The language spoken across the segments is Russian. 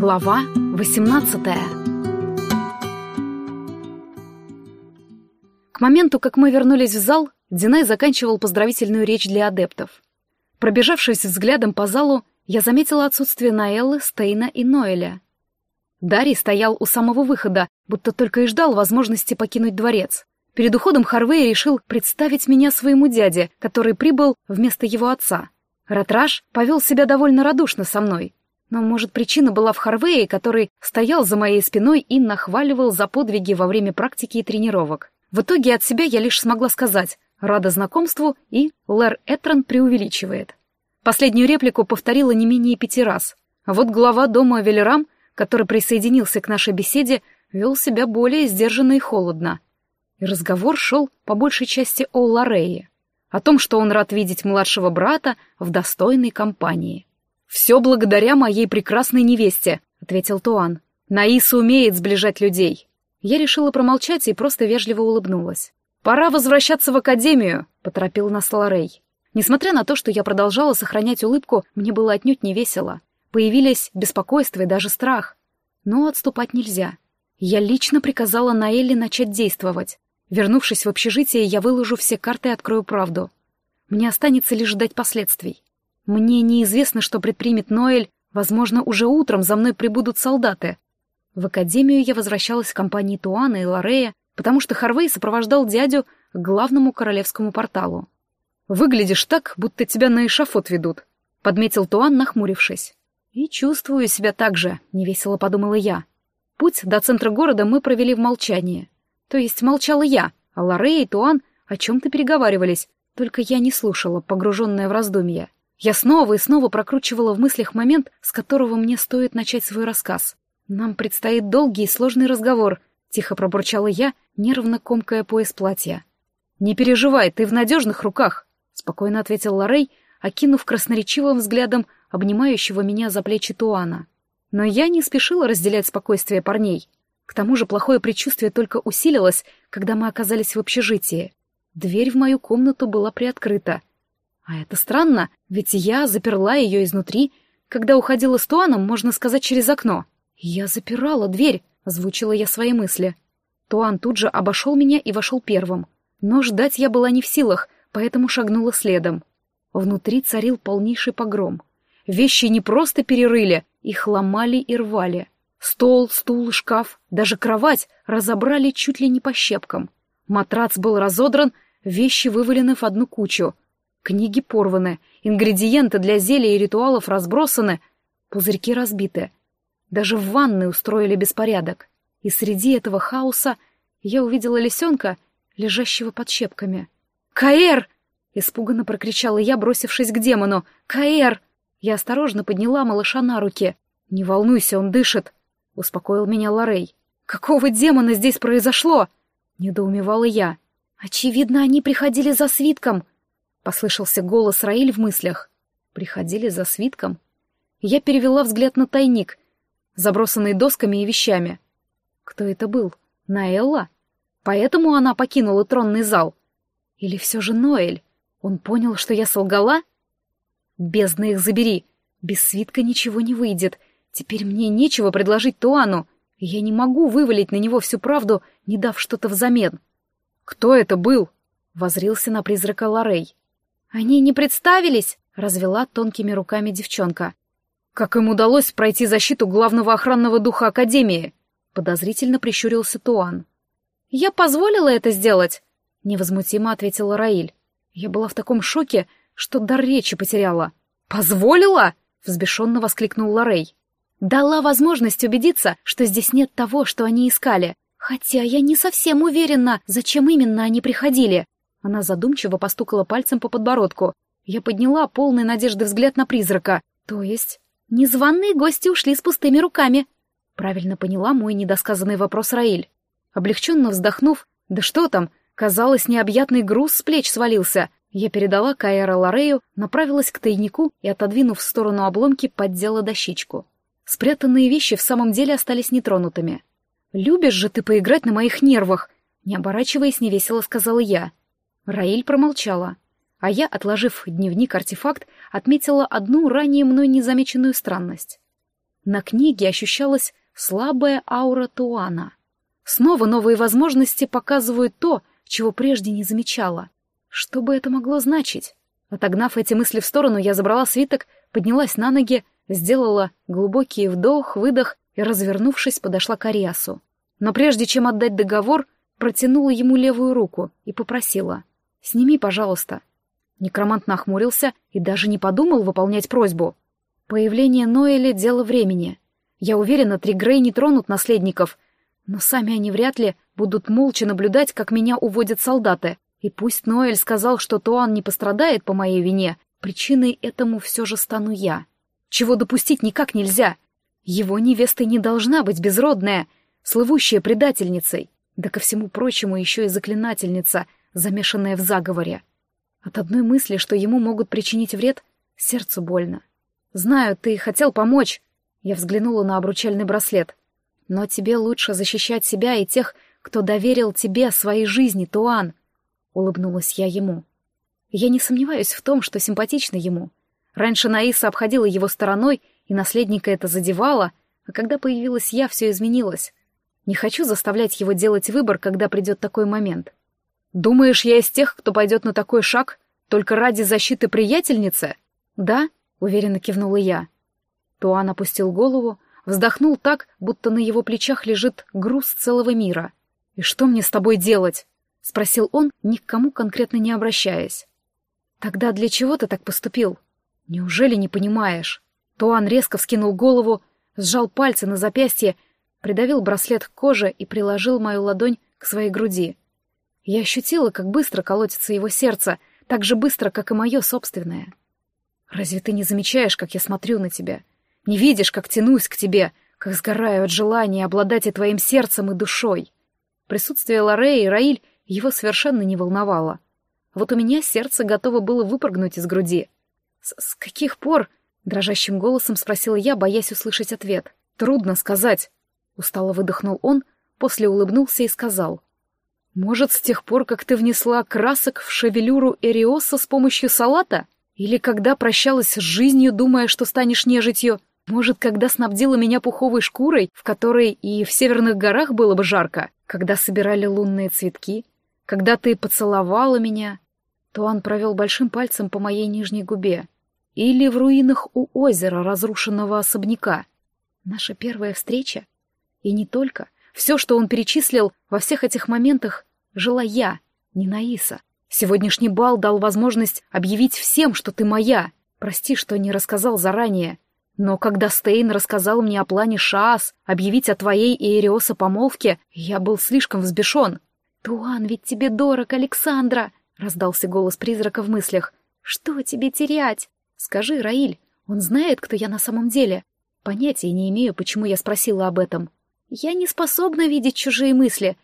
Глава 18 К моменту, как мы вернулись в зал, Динай заканчивал поздравительную речь для адептов. Пробежавшись взглядом по залу, я заметила отсутствие Наэллы, Стейна и Ноэля. Дарий стоял у самого выхода, будто только и ждал возможности покинуть дворец. Перед уходом Харвей решил представить меня своему дяде, который прибыл вместо его отца. Ратраш повел себя довольно радушно со мной, но, может, причина была в Харвее, который стоял за моей спиной и нахваливал за подвиги во время практики и тренировок. В итоге от себя я лишь смогла сказать «рада знакомству» и «Лэр Этрон преувеличивает». Последнюю реплику повторила не менее пяти раз. А вот глава дома Велерам, который присоединился к нашей беседе, вел себя более сдержанно и холодно. И разговор шел по большей части о Ларее, о том, что он рад видеть младшего брата в достойной компании. «Все благодаря моей прекрасной невесте», — ответил Туан. «Наиса умеет сближать людей». Я решила промолчать и просто вежливо улыбнулась. «Пора возвращаться в академию», — поторопил нас Лорей. Несмотря на то, что я продолжала сохранять улыбку, мне было отнюдь не весело. Появились беспокойство и даже страх. Но отступать нельзя. Я лично приказала Наэлли начать действовать. Вернувшись в общежитие, я выложу все карты и открою правду. Мне останется лишь ждать последствий. Мне неизвестно, что предпримет Ноэль, возможно, уже утром за мной прибудут солдаты. В академию я возвращалась в компании Туана и Лорея, потому что Харвей сопровождал дядю к главному королевскому порталу. «Выглядишь так, будто тебя на эшафот ведут», — подметил Туан, нахмурившись. «И чувствую себя так же», — невесело подумала я. Путь до центра города мы провели в молчании. То есть молчала я, а Лорея и Туан о чем-то переговаривались, только я не слушала, погруженная в раздумья. Я снова и снова прокручивала в мыслях момент, с которого мне стоит начать свой рассказ. «Нам предстоит долгий и сложный разговор», — тихо пробурчала я, нервно комкая пояс платья. «Не переживай, ты в надежных руках», — спокойно ответил Лорей, окинув красноречивым взглядом обнимающего меня за плечи Туана. Но я не спешила разделять спокойствие парней. К тому же плохое предчувствие только усилилось, когда мы оказались в общежитии. Дверь в мою комнату была приоткрыта — а это странно, ведь я заперла ее изнутри, когда уходила с Туаном, можно сказать, через окно. Я запирала дверь, озвучила я свои мысли. Туан тут же обошел меня и вошел первым. Но ждать я была не в силах, поэтому шагнула следом. Внутри царил полнейший погром. Вещи не просто перерыли, их ломали и рвали. Стол, стул, шкаф, даже кровать разобрали чуть ли не по щепкам. Матрац был разодран, вещи вывалены в одну кучу — Книги порваны, ингредиенты для зелий и ритуалов разбросаны, пузырьки разбиты. Даже в ванной устроили беспорядок. И среди этого хаоса я увидела лисенка, лежащего под щепками. «Каэр!» — испуганно прокричала я, бросившись к демону. «Каэр!» Я осторожно подняла малыша на руки. «Не волнуйся, он дышит», — успокоил меня Лорей. «Какого демона здесь произошло?» — недоумевала я. «Очевидно, они приходили за свитком», Послышался голос Раиль в мыслях. Приходили за свитком. Я перевела взгляд на тайник, забросанный досками и вещами. Кто это был? Наэлла? Поэтому она покинула тронный зал? Или все же Ноэль? Он понял, что я солгала? Бездна их забери. Без свитка ничего не выйдет. Теперь мне нечего предложить Туану. Я не могу вывалить на него всю правду, не дав что-то взамен. «Кто это был?» — возрился на призрака Лорей. «Они не представились?» — развела тонкими руками девчонка. «Как им удалось пройти защиту главного охранного духа Академии?» — подозрительно прищурился Туан. «Я позволила это сделать?» — невозмутимо ответила Раиль. Я была в таком шоке, что дар речи потеряла. «Позволила?» — взбешенно воскликнул Лорей. «Дала возможность убедиться, что здесь нет того, что они искали. Хотя я не совсем уверена, зачем именно они приходили. Она задумчиво постукала пальцем по подбородку. Я подняла полный надежды взгляд на призрака. То есть, незваные гости ушли с пустыми руками. Правильно поняла мой недосказанный вопрос Раиль. Облегченно вздохнув, да что там, казалось, необъятный груз с плеч свалился. Я передала Каэра Лорею, направилась к тайнику и, отодвинув в сторону обломки, поддела дощечку. Спрятанные вещи в самом деле остались нетронутыми. «Любишь же ты поиграть на моих нервах!» Не оборачиваясь, невесело сказала я. Раиль промолчала, а я, отложив дневник-артефакт, отметила одну ранее мной незамеченную странность. На книге ощущалась слабая аура Туана. Снова новые возможности показывают то, чего прежде не замечала. Что бы это могло значить? Отогнав эти мысли в сторону, я забрала свиток, поднялась на ноги, сделала глубокий вдох, выдох и, развернувшись, подошла к Ариасу. Но прежде чем отдать договор, протянула ему левую руку и попросила. «Сними, пожалуйста». Некромант нахмурился и даже не подумал выполнять просьбу. Появление Ноэля — дело времени. Я уверена, Тригрей не тронут наследников, но сами они вряд ли будут молча наблюдать, как меня уводят солдаты. И пусть Ноэль сказал, что Туан не пострадает по моей вине, причиной этому все же стану я. Чего допустить никак нельзя. Его невестой не должна быть безродная, слывущая предательницей, да ко всему прочему еще и заклинательница, замешанная в заговоре. От одной мысли, что ему могут причинить вред, сердцу больно. «Знаю, ты хотел помочь», — я взглянула на обручальный браслет. «Но тебе лучше защищать себя и тех, кто доверил тебе своей жизни, Туан», — улыбнулась я ему. Я не сомневаюсь в том, что симпатична ему. Раньше Наиса обходила его стороной, и наследника это задевало, а когда появилась я, все изменилось. Не хочу заставлять его делать выбор, когда придет такой момент. Думаешь, я из тех, кто пойдет на такой шаг только ради защиты приятельницы? Да, уверенно кивнула я. Туан опустил голову, вздохнул так, будто на его плечах лежит груз целого мира. «И что мне с тобой делать?» — спросил он, ни к кому конкретно не обращаясь. «Тогда для чего ты так поступил? Неужели не понимаешь?» Туан резко вскинул голову, сжал пальцы на запястье, придавил браслет к коже и приложил мою ладонь к своей груди. Я ощутила, как быстро колотится его сердце, так же быстро, как и мое собственное. «Разве ты не замечаешь, как я смотрю на тебя? Не видишь, как тянусь к тебе, как сгораю от желания обладать и твоим сердцем, и душой?» Присутствие Лореи и Раиль его совершенно не волновало. Вот у меня сердце готово было выпрыгнуть из груди. «С, -с каких пор?» — дрожащим голосом спросила я, боясь услышать ответ. «Трудно сказать», — устало выдохнул он, после улыбнулся и сказал. «Может, с тех пор, как ты внесла красок в шевелюру Эриоса с помощью салата? Или когда прощалась с жизнью, думая, что станешь нежитью? Может, когда снабдила меня пуховой шкурой, в которой и в северных горах было бы жарко? Когда собирали лунные цветки? Когда ты поцеловала меня?» Туан провел большим пальцем по моей нижней губе. Или в руинах у озера разрушенного особняка. Наша первая встреча? И не только. Все, что он перечислил во всех этих моментах, жила я, не Наиса. Сегодняшний бал дал возможность объявить всем, что ты моя. Прости, что не рассказал заранее. Но когда Стейн рассказал мне о плане Шаас объявить о твоей и Эриоса помолвке, я был слишком взбешен. «Туан, ведь тебе дорог, Александра!» — раздался голос призрака в мыслях. «Что тебе терять?» Скажи, Раиль, он знает, кто я на самом деле? Понятия не имею, почему я спросила об этом. Я не способна видеть чужие мысли,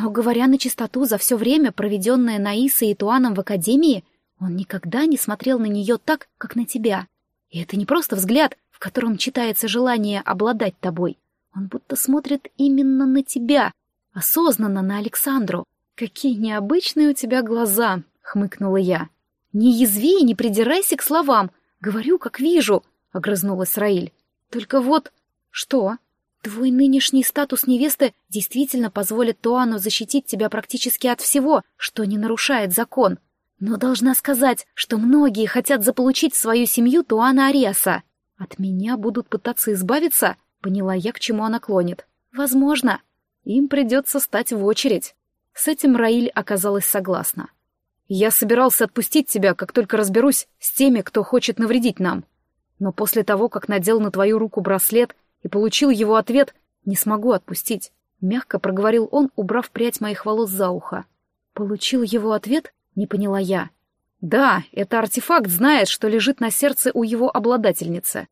но, говоря на чистоту, за все время, проведенное Наисой и Туаном в Академии, он никогда не смотрел на нее так, как на тебя. И это не просто взгляд, в котором читается желание обладать тобой. Он будто смотрит именно на тебя, осознанно на Александру. «Какие необычные у тебя глаза!» — хмыкнула я. «Не язви и не придирайся к словам. «Говорю, как вижу», — огрызнулась Раиль. «Только вот...» «Что?» «Твой нынешний статус невесты действительно позволит Туану защитить тебя практически от всего, что не нарушает закон. Но должна сказать, что многие хотят заполучить свою семью Туана Ариаса. От меня будут пытаться избавиться?» Поняла я, к чему она клонит. «Возможно. Им придется стать в очередь». С этим Раиль оказалась согласна. Я собирался отпустить тебя, как только разберусь с теми, кто хочет навредить нам. Но после того, как надел на твою руку браслет и получил его ответ, не смогу отпустить. Мягко проговорил он, убрав прядь моих волос за ухо. Получил его ответ? Не поняла я. Да, это артефакт знает, что лежит на сердце у его обладательницы.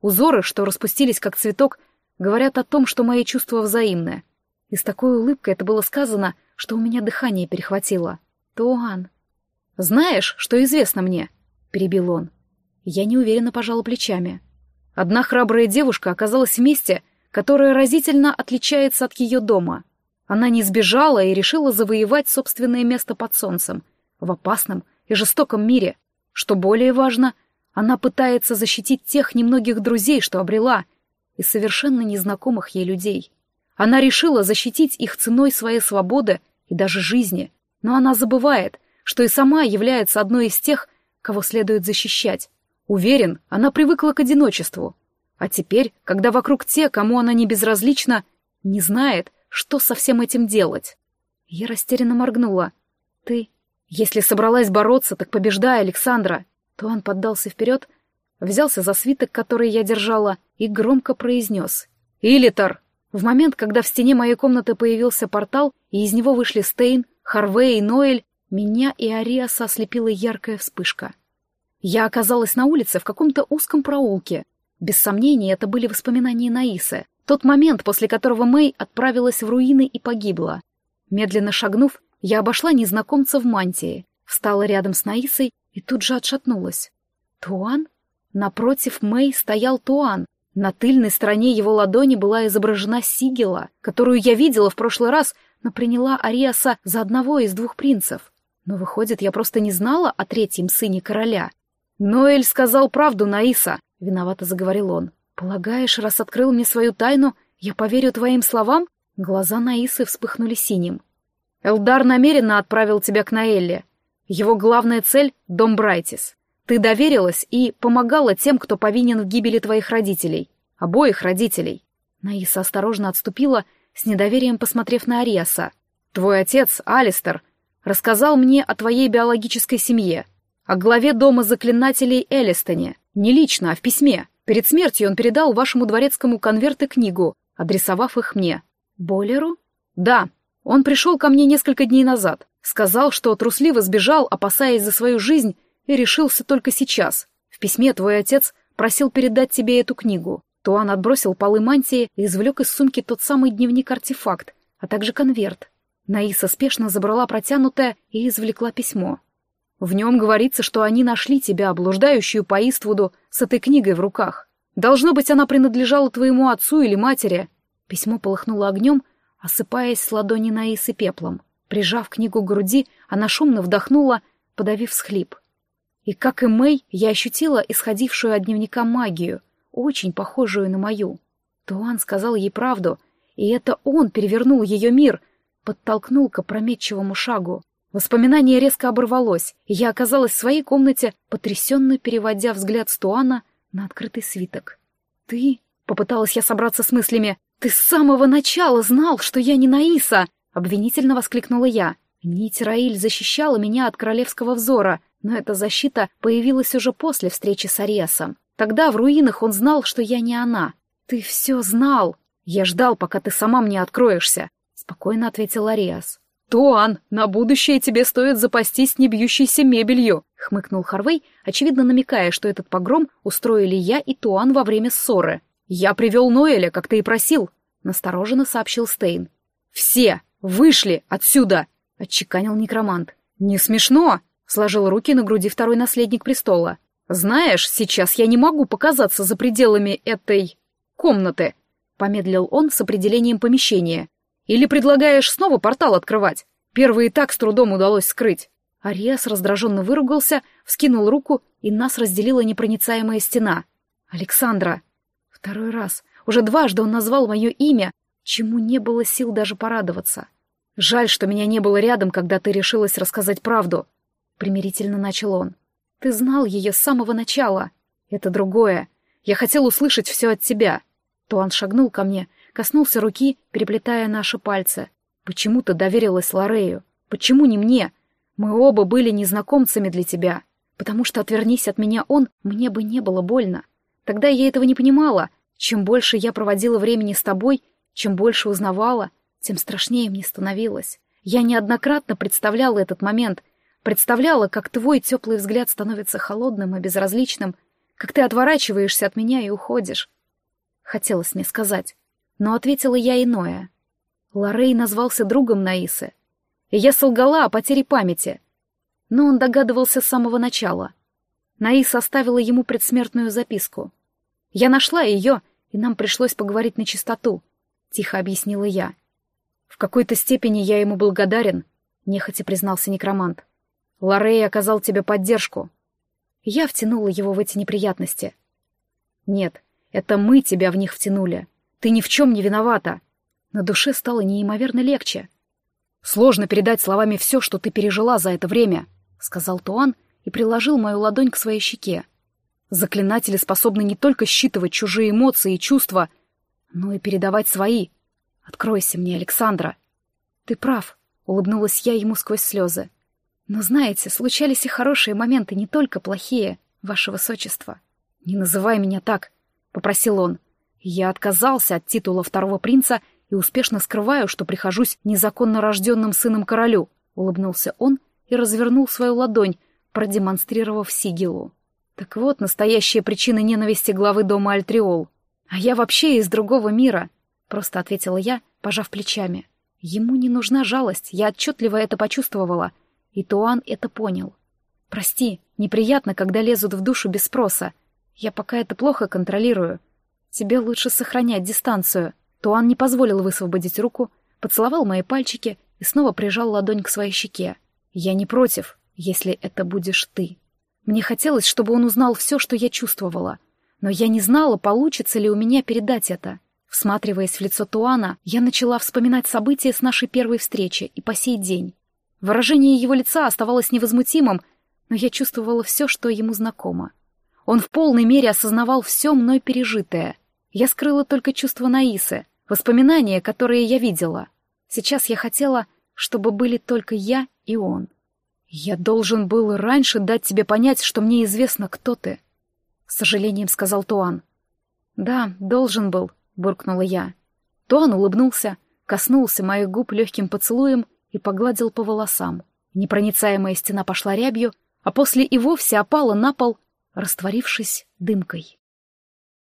Узоры, что распустились как цветок, говорят о том, что мои чувства взаимны. И с такой улыбкой это было сказано, что у меня дыхание перехватило. Туан, «Знаешь, что известно мне?» — перебил он. Я неуверенно пожала плечами. Одна храбрая девушка оказалась в месте, которое разительно отличается от ее дома. Она не сбежала и решила завоевать собственное место под солнцем, в опасном и жестоком мире. Что более важно, она пытается защитить тех немногих друзей, что обрела. и совершенно незнакомых ей людей. Она решила защитить их ценой своей свободы и даже жизни, но она забывает, что и сама является одной из тех, кого следует защищать. Уверен, она привыкла к одиночеству. А теперь, когда вокруг те, кому она не безразлична, не знает, что со всем этим делать. Я растерянно моргнула. «Ты, если собралась бороться, так побеждай, Александра!» Туан поддался вперед, взялся за свиток, который я держала, и громко произнес. «Илитар!» В момент, когда в стене моей комнаты появился портал, и из него вышли Стейн, Харвей и Ноэль, меня и Ариаса ослепила яркая вспышка. Я оказалась на улице в каком-то узком проулке. Без сомнения, это были воспоминания Наисы. Тот момент, после которого Мэй отправилась в руины и погибла. Медленно шагнув, я обошла незнакомца в мантии, встала рядом с Наисой и тут же отшатнулась. Туан? Напротив Мэй стоял Туан. На тыльной стороне его ладони была изображена сигела, которую я видела в прошлый раз, но приняла Ариаса за одного из двух принцев. Но, выходит, я просто не знала о третьем сыне короля. «Ноэль сказал правду, Наиса», — виновато заговорил он. «Полагаешь, раз открыл мне свою тайну, я поверю твоим словам?» Глаза Наисы вспыхнули синим. «Элдар намеренно отправил тебя к Наэлле. Его главная цель — дом Брайтис. Ты доверилась и помогала тем, кто повинен в гибели твоих родителей. Обоих родителей». Наиса осторожно отступила, с недоверием посмотрев на Ариаса. «Твой отец, Алистер, рассказал мне о твоей биологической семье, о главе дома заклинателей Элистоне, не лично, а в письме. Перед смертью он передал вашему дворецкому конверт и книгу, адресовав их мне. Болеру? Да, он пришел ко мне несколько дней назад, сказал, что трусливо сбежал, опасаясь за свою жизнь, и решился только сейчас. В письме твой отец просил передать тебе эту книгу. Туан отбросил полы мантии и извлек из сумки тот самый дневник-артефакт, а также конверт. Наиса спешно забрала протянутое и извлекла письмо. В нем говорится, что они нашли тебя, блуждающую по Иствуду, с этой книгой в руках. Должно быть, она принадлежала твоему отцу или матери. Письмо полыхнуло огнем, осыпаясь с ладони Наисы пеплом. Прижав книгу к груди, она шумно вдохнула, подавив схлип. И, как и Мэй, я ощутила исходившую от дневника магию, очень похожую на мою. Туан сказал ей правду, и это он перевернул ее мир — подтолкнул к опрометчивому шагу. Воспоминание резко оборвалось, и я оказалась в своей комнате, потрясенно переводя взгляд Стуана на открытый свиток. «Ты?» — попыталась я собраться с мыслями. «Ты с самого начала знал, что я не Наиса!» — обвинительно воскликнула я. Нить Раиль защищала меня от королевского взора, но эта защита появилась уже после встречи с Ариасом. Тогда в руинах он знал, что я не она. «Ты все знал!» «Я ждал, пока ты сама мне откроешься спокойно ответил Ариас. «Туан, на будущее тебе стоит запастись небьющейся мебелью», — хмыкнул Харвей, очевидно намекая, что этот погром устроили я и Туан во время ссоры. «Я привел Ноэля, как ты и просил», — настороженно сообщил Стейн. «Все! Вышли отсюда!» — отчеканил некромант. «Не смешно!» — сложил руки на груди второй наследник престола. «Знаешь, сейчас я не могу показаться за пределами этой... комнаты», — помедлил он с определением помещения. Или предлагаешь снова портал открывать? Первый и так с трудом удалось скрыть. Ариас раздраженно выругался, вскинул руку, и нас разделила непроницаемая стена. «Александра!» Второй раз. Уже дважды он назвал мое имя, чему не было сил даже порадоваться. «Жаль, что меня не было рядом, когда ты решилась рассказать правду», — примирительно начал он. «Ты знал ее с самого начала. Это другое. Я хотел услышать все от тебя». Туан шагнул ко мне, коснулся руки, переплетая наши пальцы. «Почему ты доверилась Лорею? Почему не мне? Мы оба были незнакомцами для тебя. Потому что, отвернись от меня он, мне бы не было больно. Тогда я этого не понимала. Чем больше я проводила времени с тобой, чем больше узнавала, тем страшнее мне становилось. Я неоднократно представляла этот момент, представляла, как твой теплый взгляд становится холодным и безразличным, как ты отворачиваешься от меня и уходишь. Хотелось мне сказать но ответила я иное. Лорей назвался другом Наисы, я солгала о потере памяти. Но он догадывался с самого начала. Наиса оставила ему предсмертную записку. Я нашла ее, и нам пришлось поговорить на чистоту, — тихо объяснила я. В какой-то степени я ему благодарен, — нехотя признался некромант. Лорей оказал тебе поддержку. Я втянула его в эти неприятности. Нет, Это мы тебя в них втянули. Ты ни в чем не виновата. На душе стало неимоверно легче. Сложно передать словами все, что ты пережила за это время, сказал Туан и приложил мою ладонь к своей щеке. Заклинатели способны не только считывать чужие эмоции и чувства, но и передавать свои. Откройся мне, Александра. Ты прав, улыбнулась я ему сквозь слезы. Но знаете, случались и хорошие моменты, не только плохие, ваше высочество. Не называй меня так, попросил он. Я отказался от титула второго принца и успешно скрываю, что прихожусь незаконно рожденным сыном королю, улыбнулся он и развернул свою ладонь, продемонстрировав сигилу. Так вот, настоящая причина ненависти главы дома Альтриол. А я вообще из другого мира, просто ответила я, пожав плечами. Ему не нужна жалость, я отчетливо это почувствовала, и Туан это понял. Прости, неприятно, когда лезут в душу без спроса. Я пока это плохо контролирую. Тебе лучше сохранять дистанцию. Туан не позволил высвободить руку, поцеловал мои пальчики и снова прижал ладонь к своей щеке. Я не против, если это будешь ты. Мне хотелось, чтобы он узнал все, что я чувствовала. Но я не знала, получится ли у меня передать это. Всматриваясь в лицо Туана, я начала вспоминать события с нашей первой встречи и по сей день. Выражение его лица оставалось невозмутимым, но я чувствовала все, что ему знакомо. Он в полной мере осознавал все мной пережитое. Я скрыла только чувства Наисы, воспоминания, которые я видела. Сейчас я хотела, чтобы были только я и он. «Я должен был раньше дать тебе понять, что мне известно, кто ты», — с сожалением сказал Туан. «Да, должен был», — буркнула я. Туан улыбнулся, коснулся моих губ легким поцелуем и погладил по волосам. Непроницаемая стена пошла рябью, а после и вовсе опала на пол, растворившись дымкой.